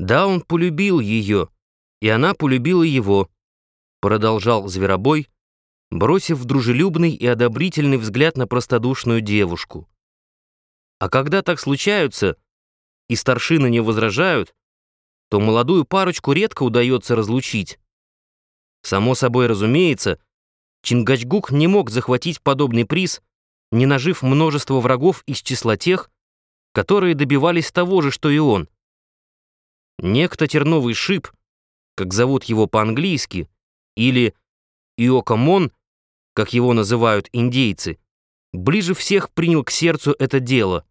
Да, он полюбил ее, и она полюбила его, продолжал Зверобой, бросив дружелюбный и одобрительный взгляд на простодушную девушку. А когда так случаются, и старшины не возражают, то молодую парочку редко удается разлучить. Само собой разумеется, Чингачгук не мог захватить подобный приз, не нажив множество врагов из числа тех, которые добивались того же, что и он. Некто терновый шип, как зовут его по-английски, или Иокамон, как его называют индейцы, ближе всех принял к сердцу это дело,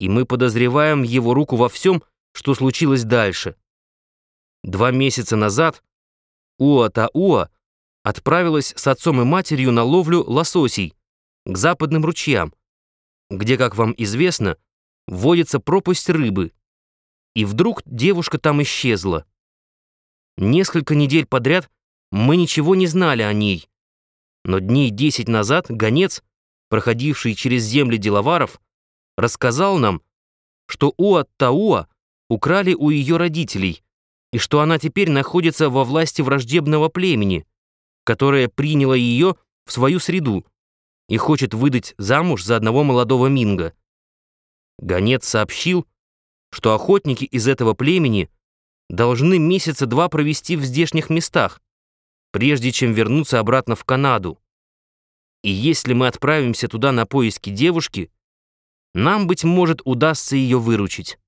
и мы подозреваем его руку во всем, что случилось дальше. Два месяца назад Уа-Тауа отправилась с отцом и матерью на ловлю лососей к западным ручьям, где, как вам известно, водится пропасть рыбы. И вдруг девушка там исчезла. Несколько недель подряд мы ничего не знали о ней. Но дней десять назад гонец, проходивший через земли деловаров, рассказал нам, что Уа-Тауа украли у ее родителей и что она теперь находится во власти враждебного племени, которое приняло ее в свою среду и хочет выдать замуж за одного молодого Минга. Гонец сообщил, что охотники из этого племени должны месяца два провести в здешних местах, прежде чем вернуться обратно в Канаду. И если мы отправимся туда на поиски девушки, нам, быть может, удастся ее выручить.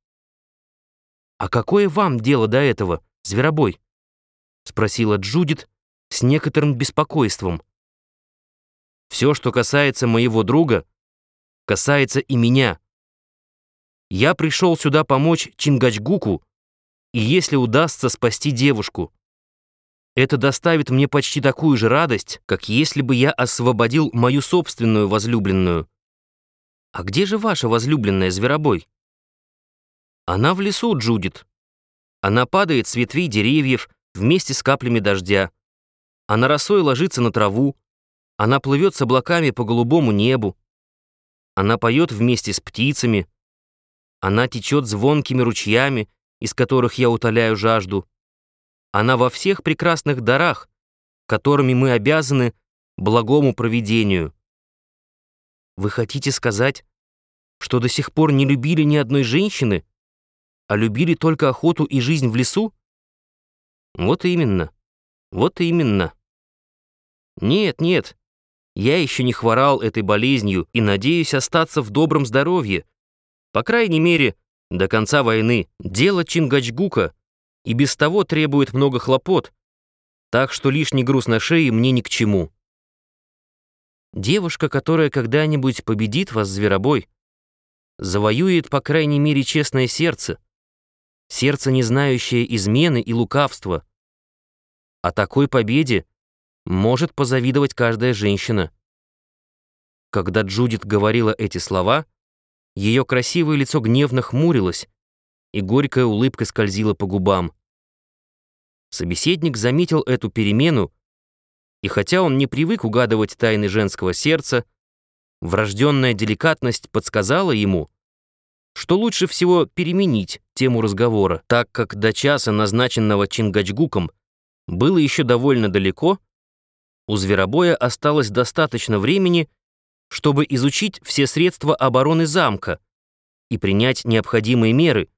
«А какое вам дело до этого, зверобой?» — спросила Джудит с некоторым беспокойством. «Все, что касается моего друга, касается и меня. Я пришел сюда помочь Чингачгуку, и если удастся спасти девушку, это доставит мне почти такую же радость, как если бы я освободил мою собственную возлюбленную. А где же ваша возлюбленная зверобой? Она в лесу, Джудит. Она падает с ветвей деревьев вместе с каплями дождя. Она росой ложится на траву. Она плывет с облаками по голубому небу. Она поет вместе с птицами. Она течет звонкими ручьями, из которых я утоляю жажду. Она во всех прекрасных дарах, которыми мы обязаны благому провидению. Вы хотите сказать, что до сих пор не любили ни одной женщины, а любили только охоту и жизнь в лесу? Вот именно, вот именно. Нет, нет, я еще не хворал этой болезнью и надеюсь остаться в добром здоровье. По крайней мере, до конца войны. Дело Чингачгука и без того требует много хлопот, так что лишний груз на шее мне ни к чему. Девушка, которая когда-нибудь победит вас, зверобой, завоюет, по крайней мере, честное сердце, сердце, не знающее измены и лукавства. О такой победе может позавидовать каждая женщина. Когда Джудит говорила эти слова, ее красивое лицо гневно хмурилось, и горькая улыбка скользила по губам. Собеседник заметил эту перемену и хотя он не привык угадывать тайны женского сердца, врожденная деликатность подсказала ему, что лучше всего переменить тему разговора, так как до часа, назначенного Чингачгуком, было еще довольно далеко, у зверобоя осталось достаточно времени, чтобы изучить все средства обороны замка и принять необходимые меры,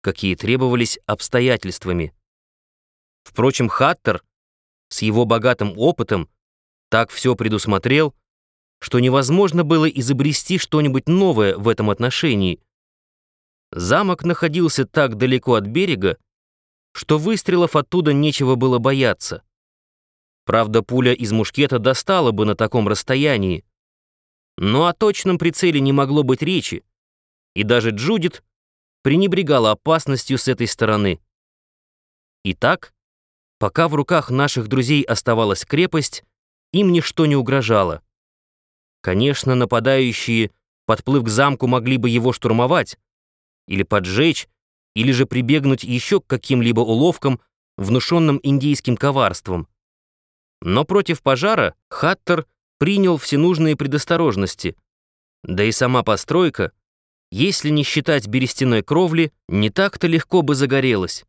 какие требовались обстоятельствами. Впрочем, Хаттер с его богатым опытом так все предусмотрел, что невозможно было изобрести что-нибудь новое в этом отношении. Замок находился так далеко от берега, что выстрелов оттуда нечего было бояться. Правда, пуля из мушкета достала бы на таком расстоянии. Но о точном прицеле не могло быть речи, и даже Джудит пренебрегала опасностью с этой стороны. Итак, Пока в руках наших друзей оставалась крепость, им ничто не угрожало. Конечно, нападающие, подплыв к замку, могли бы его штурмовать, или поджечь, или же прибегнуть еще к каким-либо уловкам, внушенным индийским коварством. Но против пожара Хаттер принял всенужные предосторожности, да и сама постройка, если не считать берестяной кровли, не так-то легко бы загорелась.